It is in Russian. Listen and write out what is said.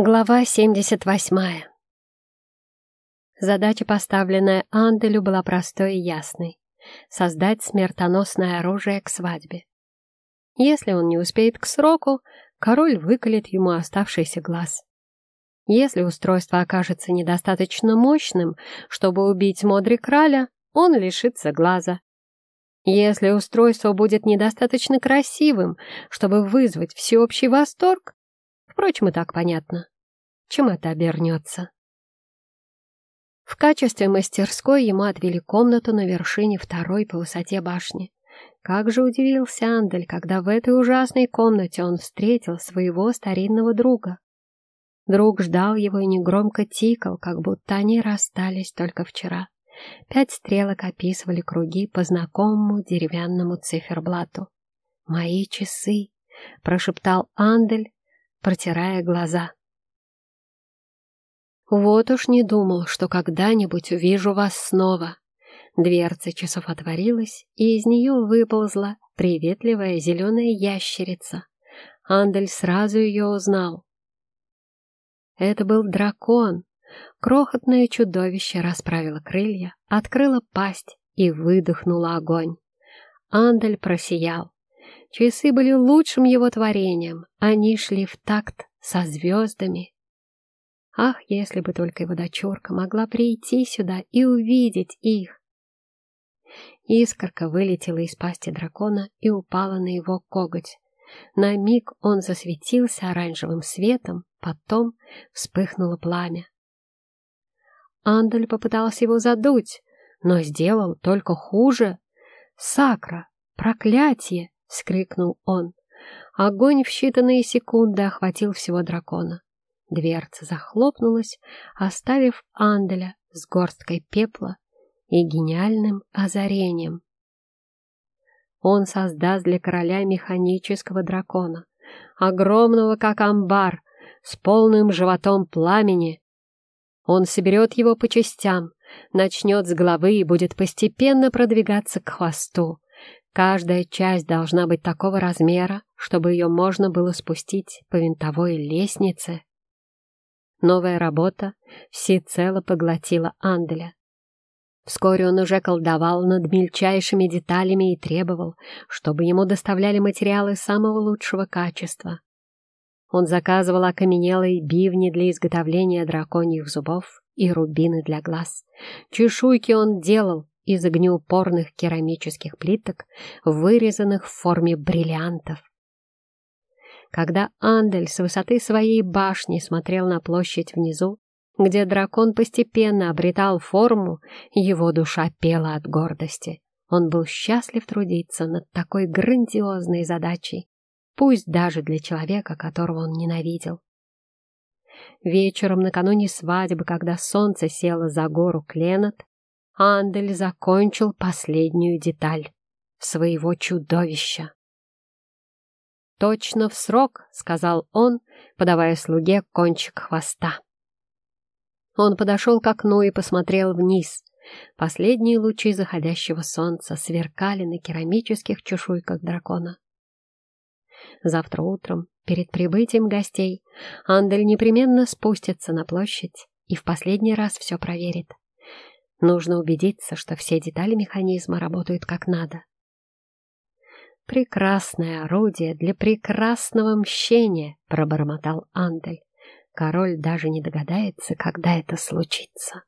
Глава 78. Задача, поставленная Анделю, была простой и ясной — создать смертоносное оружие к свадьбе. Если он не успеет к сроку, король выколет ему оставшийся глаз. Если устройство окажется недостаточно мощным, чтобы убить Модри Краля, он лишится глаза. Если устройство будет недостаточно красивым, чтобы вызвать всеобщий восторг, Впрочем, и так понятно, чем это обернется. В качестве мастерской ему отвели комнату на вершине второй по высоте башни. Как же удивился Андель, когда в этой ужасной комнате он встретил своего старинного друга. Друг ждал его и негромко тикал, как будто они расстались только вчера. Пять стрелок описывали круги по знакомому деревянному циферблату. «Мои часы!» — прошептал Андель, протирая глаза. «Вот уж не думал, что когда-нибудь увижу вас снова». Дверца часов отворилась, и из нее выползла приветливая зеленая ящерица. Андель сразу ее узнал. Это был дракон. Крохотное чудовище расправило крылья, открыло пасть и выдохнуло огонь. Андель просиял. Часы были лучшим его творением, они шли в такт со звездами. Ах, если бы только его дочурка могла прийти сюда и увидеть их! Искорка вылетела из пасти дракона и упала на его коготь. На миг он засветился оранжевым светом, потом вспыхнуло пламя. Андаль попытался его задуть, но сделал только хуже. Сакра, проклятие! — скрикнул он. Огонь в считанные секунды охватил всего дракона. Дверца захлопнулась, оставив Анделя с горсткой пепла и гениальным озарением. Он создаст для короля механического дракона, огромного как амбар, с полным животом пламени. Он соберет его по частям, начнет с головы и будет постепенно продвигаться к хвосту, Каждая часть должна быть такого размера, чтобы ее можно было спустить по винтовой лестнице. Новая работа всецело поглотила Анделя. Вскоре он уже колдовал над мельчайшими деталями и требовал, чтобы ему доставляли материалы самого лучшего качества. Он заказывал окаменелые бивни для изготовления драконьих зубов и рубины для глаз. Чешуйки он делал из огнеупорных керамических плиток, вырезанных в форме бриллиантов. Когда Андель с высоты своей башни смотрел на площадь внизу, где дракон постепенно обретал форму, его душа пела от гордости. Он был счастлив трудиться над такой грандиозной задачей, пусть даже для человека, которого он ненавидел. Вечером накануне свадьбы, когда солнце село за гору Кленот, Андель закончил последнюю деталь своего чудовища. «Точно в срок», — сказал он, подавая слуге кончик хвоста. Он подошел к окну и посмотрел вниз. Последние лучи заходящего солнца сверкали на керамических чешуйках дракона. Завтра утром, перед прибытием гостей, Андель непременно спустится на площадь и в последний раз все проверит. Нужно убедиться, что все детали механизма работают как надо. «Прекрасное орудие для прекрасного мщения», — пробормотал Андель. «Король даже не догадается, когда это случится».